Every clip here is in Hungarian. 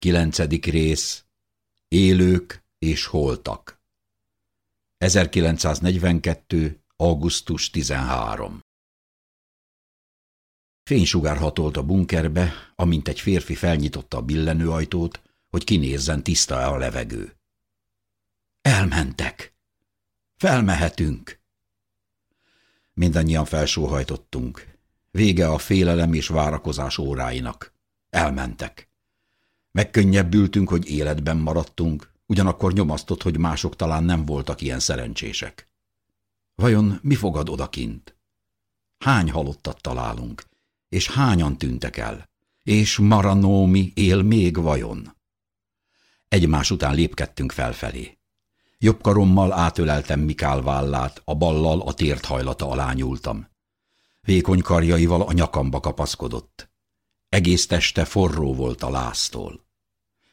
Kilencedik rész Élők és holtak 1942. augusztus 13 Fénysugár hatolt a bunkerbe, amint egy férfi felnyitotta a billenőajtót, hogy kinézzen tiszta-e a levegő. Elmentek! Felmehetünk! Mindannyian felsóhajtottunk. Vége a félelem és várakozás óráinak. Elmentek. Megkönnyebbültünk, hogy életben maradtunk, ugyanakkor nyomasztott, hogy mások talán nem voltak ilyen szerencsések. Vajon mi fogad odakint? Hány halottat találunk? És hányan tűntek el? És Maranómi él még vajon? Egymás után lépkedtünk felfelé. Jobb karommal átöleltem Mikál vállát, a ballal a tért hajlata alá nyúltam. Vékony karjaival a nyakamba kapaszkodott. Egész teste forró volt a láztól.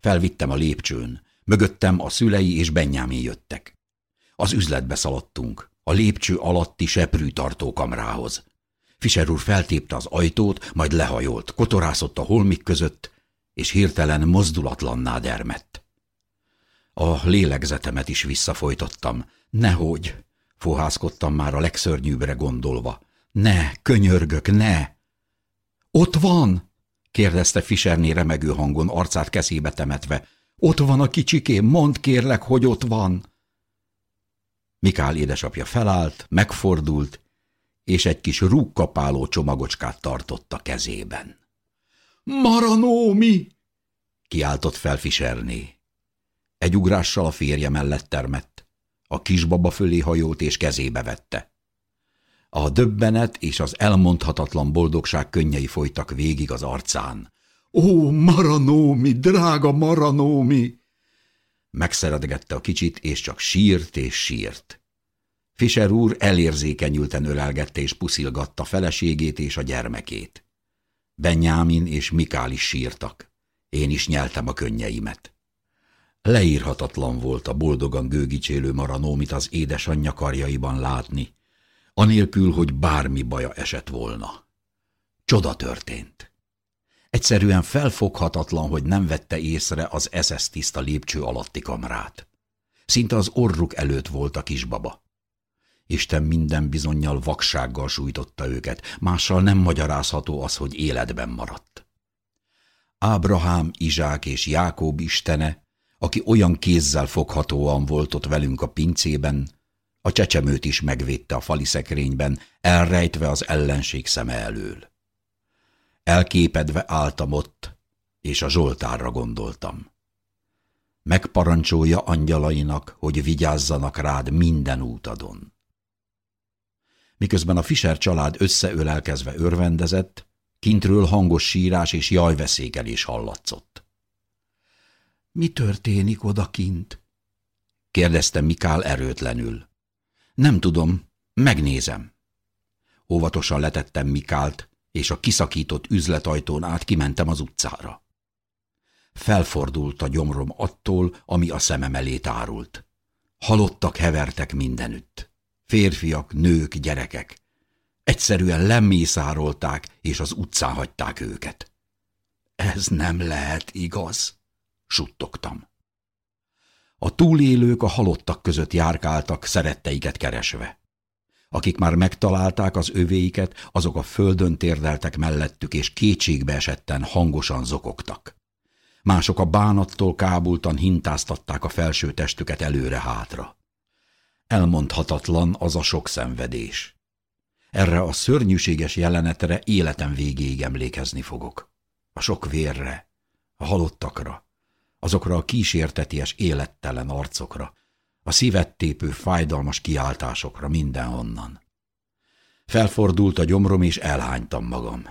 Felvittem a lépcsőn, mögöttem a szülei és Benyámi jöttek. Az üzletbe szaladtunk, a lépcső alatti seprűtartó kamrához. Fischer úr feltépte az ajtót, majd lehajolt, kotorászott a holmik között, és hirtelen mozdulatlanná dermett. A lélegzetemet is visszafolytottam. Nehogy! Fohászkodtam már a legszörnyűbbre gondolva. Ne, könyörgök, ne! Ott van! Kérdezte Fischerné remegő hangon, arcát keszébe temetve. Ott van a kicsikém, mondd kérlek, hogy ott van! Mikál édesapja felállt, megfordult, és egy kis rúgkapáló csomagocskát tartott a kezében. – Maranómi! – kiáltott fel Fischerné. Egy ugrással a férje mellett termett. A kisbaba fölé hajolt és kezébe vette. A döbbenet és az elmondhatatlan boldogság könnyei folytak végig az arcán. Ó, Maranómi, drága Maranómi! Megszeredgette a kicsit, és csak sírt és sírt. Fischer úr elérzékenyülten ölelgette és puszilgatta feleségét és a gyermekét. Benyámin és Mikál is sírtak. Én is nyeltem a könnyeimet. Leírhatatlan volt a boldogan gőgicsélő Maranómit az édesanyja karjaiban látni, anélkül, hogy bármi baja esett volna. Csoda történt. Egyszerűen felfoghatatlan, hogy nem vette észre az SS tiszta lépcső alatti kamrát. Szinte az orruk előtt volt a kisbaba. Isten minden bizonyal vaksággal sújtotta őket, mással nem magyarázható az, hogy életben maradt. Ábrahám, Izsák és Jákób istene, aki olyan kézzel foghatóan volt ott velünk a pincében, a csecsemőt is megvédte a fali szekrényben, elrejtve az ellenség szeme elől. Elképedve álltam ott, és a Zsoltárra gondoltam. Megparancsolja angyalainak, hogy vigyázzanak rád minden útadon. Miközben a Fischer család összeölelkezve örvendezett, kintről hangos sírás és jajveszékelés hallatszott. – Mi történik odakint? – kérdezte Mikál erőtlenül. Nem tudom, megnézem. Óvatosan letettem Mikált, és a kiszakított üzletajtón át kimentem az utcára. Felfordult a gyomrom attól, ami a szemem elé tárult. Halottak hevertek mindenütt. Férfiak, nők, gyerekek. Egyszerűen lemészárolták, és az utcán hagyták őket. Ez nem lehet igaz, suttogtam. A túlélők a halottak között járkáltak, szeretteiket keresve. Akik már megtalálták az övéiket, azok a földön térdeltek mellettük, és kétségbe esetten hangosan zokogtak. Mások a bánattól kábultan hintáztatták a felső testüket előre-hátra. Elmondhatatlan az a sok szenvedés. Erre a szörnyűséges jelenetre életem végéig emlékezni fogok. A sok vérre, a halottakra, azokra a kísérteties élettelen arcokra, a szívet tépő fájdalmas kiáltásokra mindenhonnan. Felfordult a gyomrom, és elhánytam magam.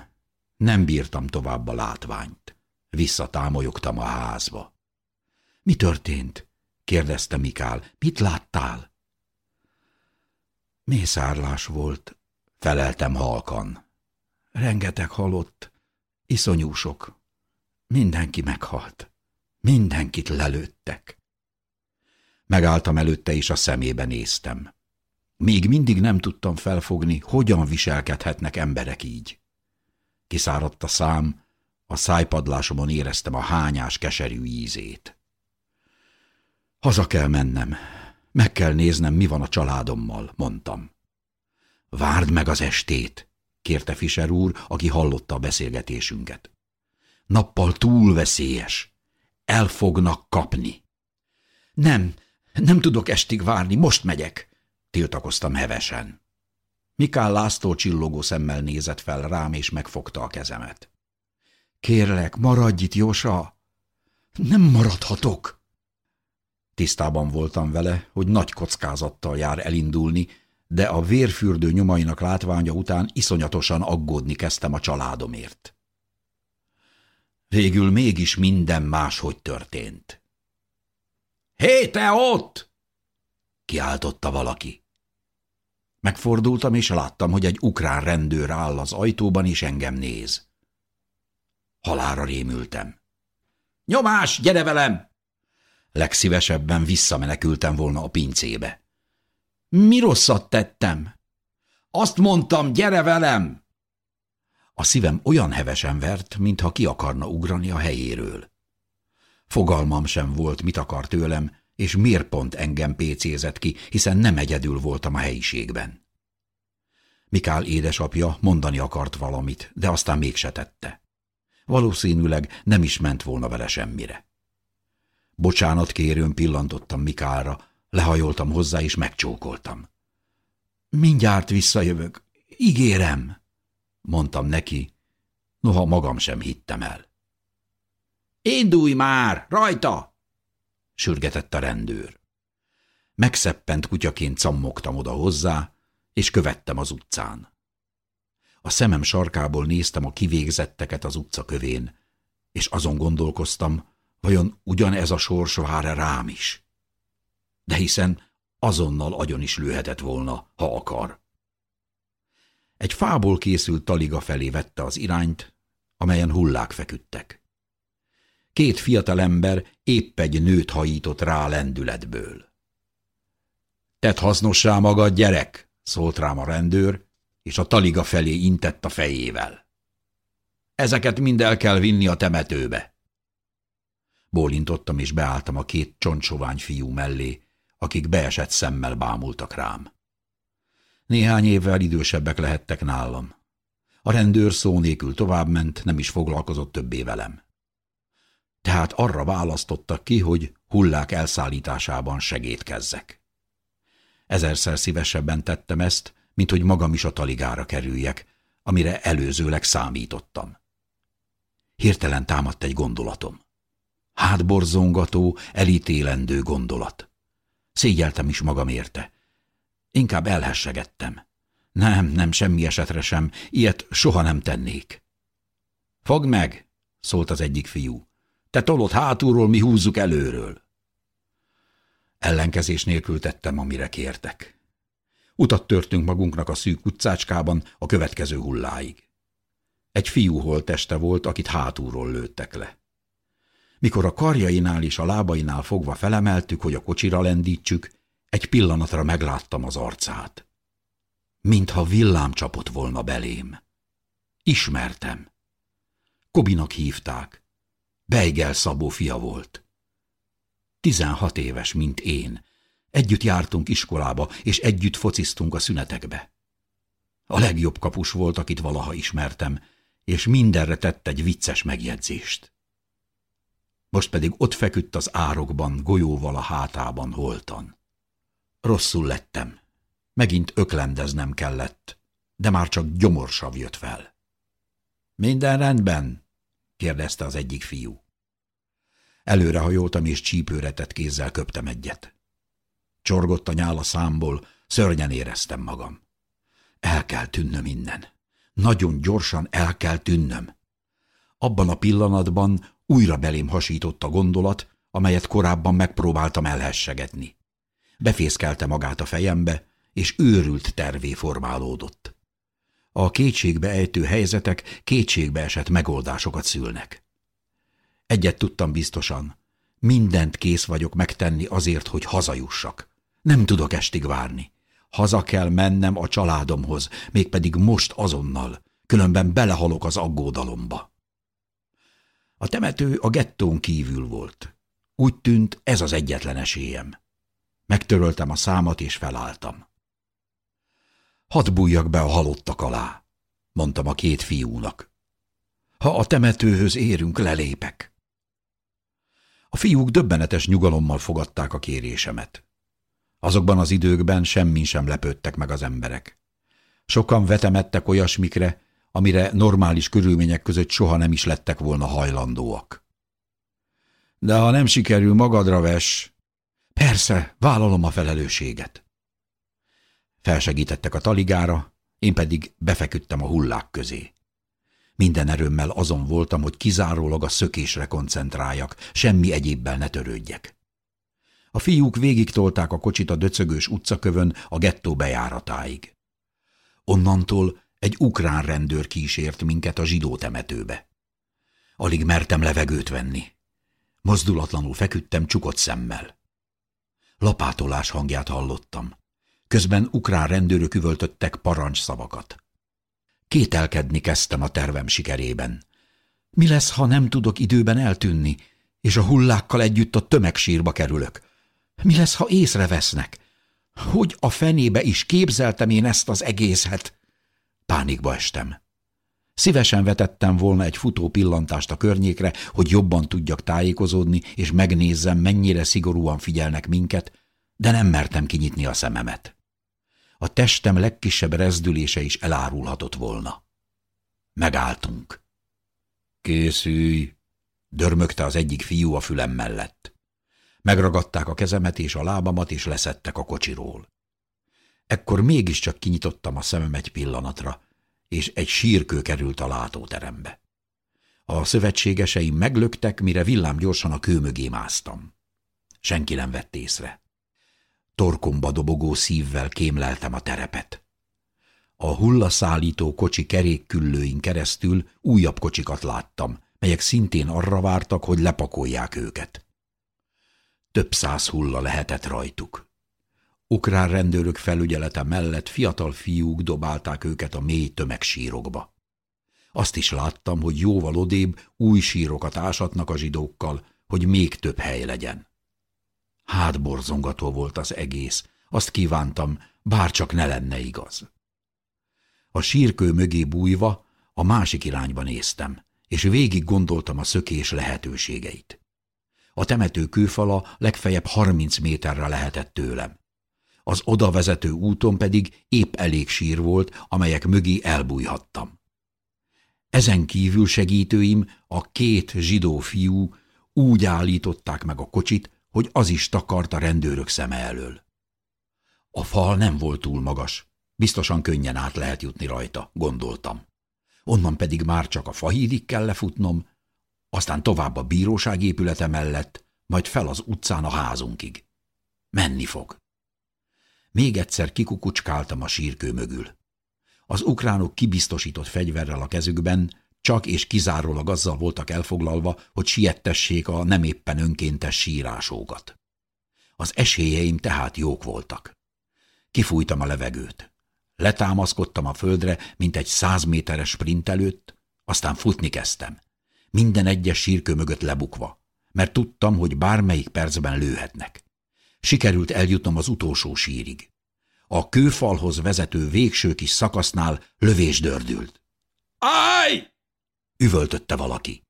Nem bírtam tovább a látványt. Visszatámolyogtam a házba. – Mi történt? – kérdezte Mikál. – Mit láttál? – Mészárlás volt – feleltem halkan. – Rengeteg halott, iszonyú sok. Mindenki meghalt. Mindenkit lelőttek. Megálltam előtte, és a szemébe néztem. Még mindig nem tudtam felfogni, hogyan viselkedhetnek emberek így. Kiszáradt a szám, A szájpadlásomon éreztem a hányás keserű ízét. Haza kell mennem. Meg kell néznem, mi van a családommal, mondtam. Várd meg az estét, kérte Fischer úr, aki hallotta a beszélgetésünket. Nappal túl veszélyes. El fognak kapni. Nem, nem tudok estig várni, most megyek, tiltakoztam hevesen. Mikál László csillogó szemmel nézett fel rám, és megfogta a kezemet. Kérlek, maradj itt, Jósa! Nem maradhatok! Tisztában voltam vele, hogy nagy kockázattal jár elindulni, de a vérfürdő nyomainak látványa után iszonyatosan aggódni kezdtem a családomért. Végül mégis minden máshogy történt. – Hé, te ott! – kiáltotta valaki. Megfordultam, és láttam, hogy egy ukrán rendőr áll az ajtóban, és engem néz. Halára rémültem. – Nyomás, gyere velem! Legszívesebben visszamenekültem volna a pincébe. Mi rosszat tettem? Azt mondtam, gyere velem! A szívem olyan hevesen vert, mintha ki akarna ugrani a helyéről. Fogalmam sem volt, mit akar tőlem, és miért pont engem pécézett ki, hiszen nem egyedül voltam a helyiségben. Mikál édesapja mondani akart valamit, de aztán mégse tette. Valószínűleg nem is ment volna vele semmire. Bocsánat kérőn pillantottam Mikálra, lehajoltam hozzá és megcsókoltam. Mindjárt visszajövök, ígérem, mondtam neki, noha magam sem hittem el. Indulj már, rajta! sürgetett a rendőr. Megszeppent kutyaként cammogtam oda hozzá, és követtem az utcán. A szemem sarkából néztem a kivégzetteket az utca kövén, és azon gondolkoztam, Vajon ugyanez a sors vár rám is? De hiszen azonnal agyon is lőhetett volna, ha akar. Egy fából készült taliga felé vette az irányt, amelyen hullák feküdtek. Két fiatal ember épp egy nőt hajított rá lendületből. – Tedd hasznossá magad, gyerek! – szólt rám a rendőr, és a taliga felé intett a fejével. – Ezeket mind el kell vinni a temetőbe. Bólintottam és beálltam a két csontsovány fiú mellé, akik beesett szemmel bámultak rám. Néhány évvel idősebbek lehettek nálam. A rendőr szó nélkül továbbment, nem is foglalkozott többé velem. Tehát arra választottak ki, hogy hullák elszállításában segítkezzek. Ezerszer szívesebben tettem ezt, mint hogy magam is a taligára kerüljek, amire előzőleg számítottam. Hirtelen támadt egy gondolatom. Hátborzongató, elítélendő gondolat. Szégyeltem is magam érte. Inkább elhessegettem. Nem, nem, semmi esetre sem, ilyet soha nem tennék. Fogd meg, szólt az egyik fiú. Te tolod hátulról, mi húzzuk előről. Ellenkezés nélkül tettem, amire kértek. Utat törtünk magunknak a szűk utcácskában a következő hulláig. Egy fiú holteste volt, akit hátulról lőttek le. Mikor a karjainál és a lábainál fogva felemeltük, hogy a kocsira lendítsük, egy pillanatra megláttam az arcát. Mintha villám csapott volna belém. Ismertem. Kobinak hívták. Beigel Szabó fia volt. Tizenhat éves, mint én. Együtt jártunk iskolába, és együtt fociztunk a szünetekbe. A legjobb kapus volt, akit valaha ismertem, és mindenre tett egy vicces megjegyzést most pedig ott feküdt az árokban, golyóval a hátában holtan. Rosszul lettem. Megint öklendeznem kellett, de már csak gyomorsav jött fel. Minden rendben? kérdezte az egyik fiú. Előrehajoltam és csípőre tett kézzel köptem egyet. Csorgott a nyál a számból, szörnyen éreztem magam. El kell tűnnöm innen. Nagyon gyorsan el kell tűnnöm. Abban a pillanatban újra belém hasított a gondolat, amelyet korábban megpróbáltam elhessegetni. Befészkelte magát a fejembe, és őrült tervé formálódott. A kétségbe ejtő helyzetek kétségbe esett megoldásokat szülnek. Egyet tudtam biztosan, mindent kész vagyok megtenni azért, hogy hazajussak. Nem tudok estig várni. Haza kell mennem a családomhoz, mégpedig most azonnal, különben belehalok az aggódalomba. A temető a gettón kívül volt. Úgy tűnt, ez az egyetlen esélyem. Megtöröltem a számat, és felálltam. Hadd bújjak be a halottak alá, mondtam a két fiúnak. Ha a temetőhöz érünk, lelépek. A fiúk döbbenetes nyugalommal fogadták a kérésemet. Azokban az időkben semmin sem lepődtek meg az emberek. Sokan vetemettek olyasmikre, amire normális körülmények között soha nem is lettek volna hajlandóak. De ha nem sikerül, magadra ves. Persze, vállalom a felelősséget. Felsegítettek a taligára, én pedig befeküdtem a hullák közé. Minden erőmmel azon voltam, hogy kizárólag a szökésre koncentráljak, semmi egyébbel ne törődjek. A fiúk végig tolták a kocsit a döcögős utcakövön a gettó bejáratáig. Onnantól egy ukrán rendőr kísért minket a zsidó temetőbe. Alig mertem levegőt venni. Mozdulatlanul feküdtem csukott szemmel. Lapátolás hangját hallottam. Közben ukrán rendőrök üvöltöttek parancsszavakat. Kételkedni kezdtem a tervem sikerében. Mi lesz, ha nem tudok időben eltűnni, és a hullákkal együtt a tömegsírba kerülök? Mi lesz, ha észrevesznek? Hogy a fenébe is képzeltem én ezt az egészet? Pánikba estem. Szívesen vetettem volna egy futó pillantást a környékre, hogy jobban tudjak tájékozódni, és megnézzem, mennyire szigorúan figyelnek minket, de nem mertem kinyitni a szememet. A testem legkisebb rezdülése is elárulhatott volna. Megálltunk. Készülj! dörmögte az egyik fiú a fülem mellett. Megragadták a kezemet és a lábamat, és leszettek a kocsiról. Ekkor mégiscsak kinyitottam a szemem egy pillanatra, és egy sírkő került a látóterembe. A szövetségeseim meglöktek, mire villám gyorsan a kő mögé másztam. Senki nem vett észre. Torkomba dobogó szívvel kémleltem a terepet. A hullaszállító kocsi kerékküllőin keresztül újabb kocsikat láttam, melyek szintén arra vártak, hogy lepakolják őket. Több száz hulla lehetett rajtuk. Ukrán rendőrök felügyelete mellett fiatal fiúk dobálták őket a mély tömegsírokba. Azt is láttam, hogy jóval odébb új sírokat ásatnak a zsidókkal, hogy még több hely legyen. Hátborzongató volt az egész, azt kívántam, bár csak ne lenne igaz. A sírkő mögé bújva a másik irányba néztem, és végig gondoltam a szökés lehetőségeit. A temető kőfala legfeljebb harminc méterre lehetett tőlem. Az oda vezető úton pedig épp elég sír volt, amelyek mögé elbújhattam. Ezen kívül segítőim, a két zsidó fiú úgy állították meg a kocsit, hogy az is takart a rendőrök szeme elől. A fal nem volt túl magas, biztosan könnyen át lehet jutni rajta, gondoltam. Onnan pedig már csak a fahídig kell lefutnom, aztán tovább a bíróság épülete mellett, majd fel az utcán a házunkig. Menni fog. Még egyszer kikukucskáltam a sírkő mögül. Az ukránok kibiztosított fegyverrel a kezükben, csak és kizárólag azzal voltak elfoglalva, hogy siettessék a nem éppen önkéntes sírásókat. Az esélyeim tehát jók voltak. Kifújtam a levegőt. Letámaszkodtam a földre, mint egy száz méteres sprint előtt, aztán futni kezdtem. Minden egyes sírkő mögött lebukva, mert tudtam, hogy bármelyik percben lőhetnek. Sikerült eljutnom az utolsó sírig. A kőfalhoz vezető végső kis szakasznál lövés dördült. Állj! üvöltötte valaki.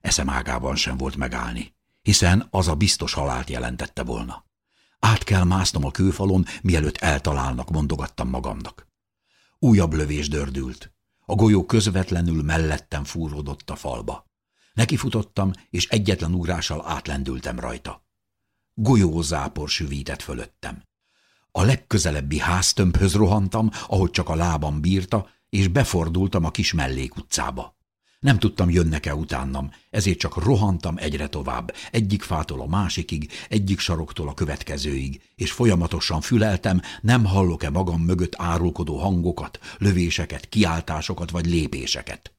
Eszem ágában sem volt megállni, hiszen az a biztos halált jelentette volna. Át kell másznom a kőfalon, mielőtt eltalálnak, mondogattam magamnak. Újabb lövés dördült. A golyó közvetlenül mellettem fúródott a falba. Nekifutottam, és egyetlen ugrással átlendültem rajta. Golyózápor süvített fölöttem. A legközelebbi háztömbhöz rohantam, ahogy csak a lábam bírta, és befordultam a kis mellékutcába. Nem tudtam, jönnek-e utánam, ezért csak rohantam egyre tovább, egyik fától a másikig, egyik saroktól a következőig, és folyamatosan füleltem, nem hallok-e magam mögött árulkodó hangokat, lövéseket, kiáltásokat vagy lépéseket.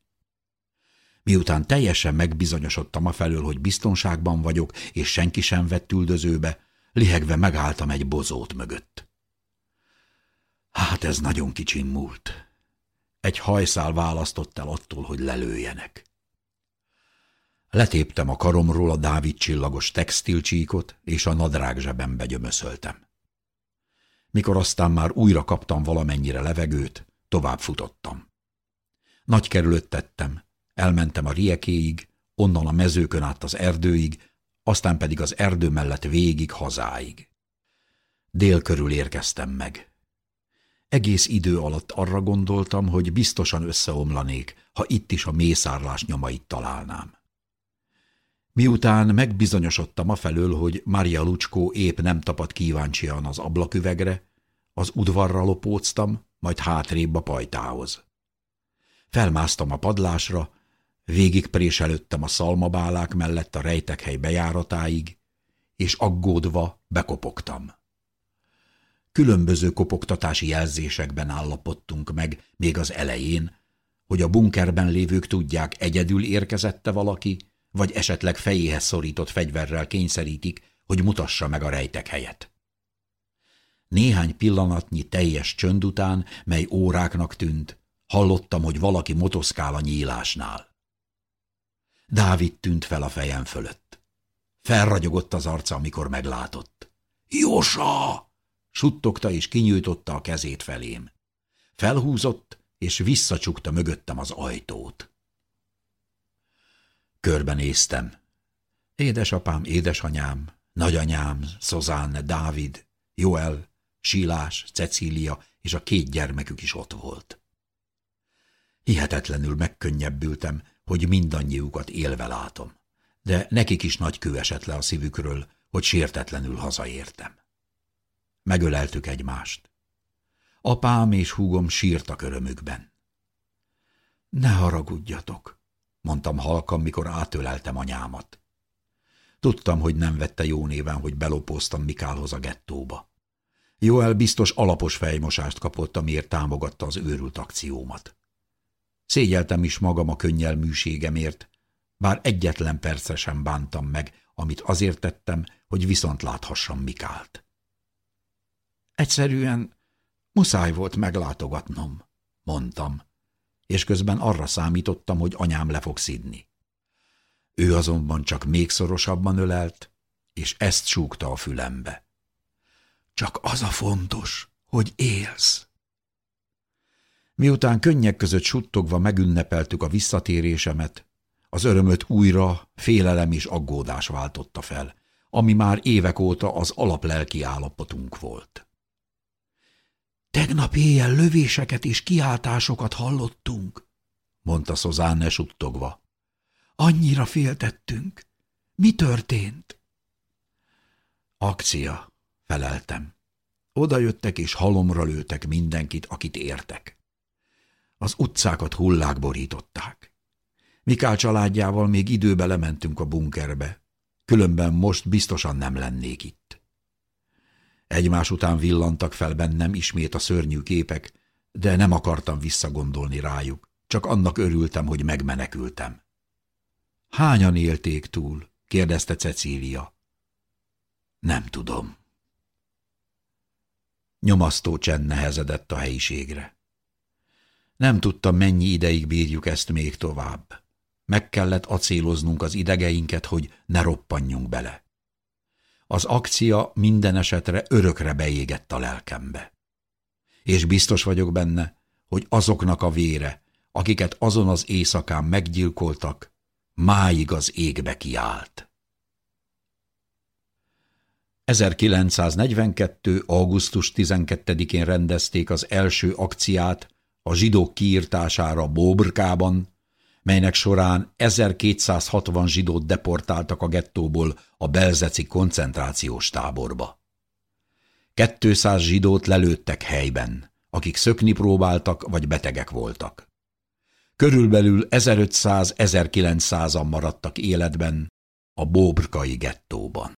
Miután teljesen megbizonyosodtam afelől, hogy biztonságban vagyok, és senki sem vett üldözőbe, lihegve megálltam egy bozót mögött. Hát ez nagyon kicsim múlt. Egy hajszál választott el attól, hogy lelőjenek. Letéptem a karomról a Dávid csillagos textilcsíkot, és a nadrág zsebembe gyömöszöltem. Mikor aztán már újra kaptam valamennyire levegőt, tovább futottam. Nagy kerülöt tettem, elmentem a riekéig, onnan a mezőkön át az erdőig, aztán pedig az erdő mellett végig hazáig. Dél körül érkeztem meg. Egész idő alatt arra gondoltam, hogy biztosan összeomlanék, ha itt is a mészárlás nyomait találnám. Miután megbizonyosodtam afelől, hogy Maria Lucskó épp nem tapad kíváncsian az ablaküvegre, az udvarra lopóztam, majd hátrébb a pajtához. Felmásztam a padlásra, végigpréselődtem a szalmabálák mellett a rejtekhely bejáratáig, és aggódva bekopogtam. Különböző kopogtatási jelzésekben állapodtunk meg még az elején, hogy a bunkerben lévők tudják, egyedül érkezette valaki, vagy esetleg fejéhez szorított fegyverrel kényszerítik, hogy mutassa meg a rejtek helyet. Néhány pillanatnyi teljes csönd után, mely óráknak tűnt, hallottam, hogy valaki motoszkál a nyílásnál. Dávid tűnt fel a fejem fölött. Felragyogott az arca, amikor meglátott. – Jósa! – suttogta és kinyújtotta a kezét felém. Felhúzott, és visszacsukta mögöttem az ajtót. Körbenéztem. Édesapám, édesanyám, nagyanyám, Szozánne, Dávid, Joel, Silás, Cecília és a két gyermekük is ott volt. Hihetetlenül megkönnyebbültem, hogy mindannyiukat élve látom, de nekik is nagy kő esett le a szívükről, hogy sértetlenül hazaértem. Megöleltük egymást. Apám és húgom sírtak örömükben. Ne haragudjatok, mondtam halkan, mikor átöleltem anyámat. Tudtam, hogy nem vette jó néven, hogy belopóztam Mikálhoz a gettóba. Joel biztos alapos fejmosást kapott, amiért támogatta az őrült akciómat. Szégyeltem is magam a könnyelműségemért, bár egyetlen percre sem bántam meg, amit azért tettem, hogy viszont láthassam Mikált. Egyszerűen muszáj volt meglátogatnom, mondtam, és közben arra számítottam, hogy anyám le fog szidni. Ő azonban csak még szorosabban ölelt, és ezt súgta a fülembe. Csak az a fontos, hogy élsz. Miután könnyek között suttogva megünnepeltük a visszatérésemet, az örömöt újra félelem és aggódás váltotta fel, ami már évek óta az alaplelki állapotunk volt. Tegnap éjjel lövéseket és kiáltásokat hallottunk, mondta Szozánne suttogva. Annyira féltettünk. Mi történt? Akcia, feleltem. Oda jöttek és halomra lőtek mindenkit, akit értek. Az utcákat hullák borították. Mikál családjával még időbe lementünk a bunkerbe, különben most biztosan nem lennék itt. Egymás után villantak fel bennem ismét a szörnyű képek, de nem akartam visszagondolni rájuk, csak annak örültem, hogy megmenekültem. Hányan élték túl? kérdezte Cecília. Nem tudom. Nyomasztó csend nehezedett a helyiségre. Nem tudtam, mennyi ideig bírjuk ezt még tovább. Meg kellett acéloznunk az idegeinket, hogy ne roppanjunk bele. Az akcia minden esetre örökre beégett a lelkembe. És biztos vagyok benne, hogy azoknak a vére, akiket azon az éjszakán meggyilkoltak, máig az égbe kiállt. 1942. augusztus 12-én rendezték az első akciát a zsidók kiírtására Bóbrkában, melynek során 1260 zsidót deportáltak a gettóból a belzeci koncentrációs táborba. 200 zsidót lelőttek helyben, akik szökni próbáltak vagy betegek voltak. Körülbelül 1500-1900-an maradtak életben a Bóbrkai gettóban.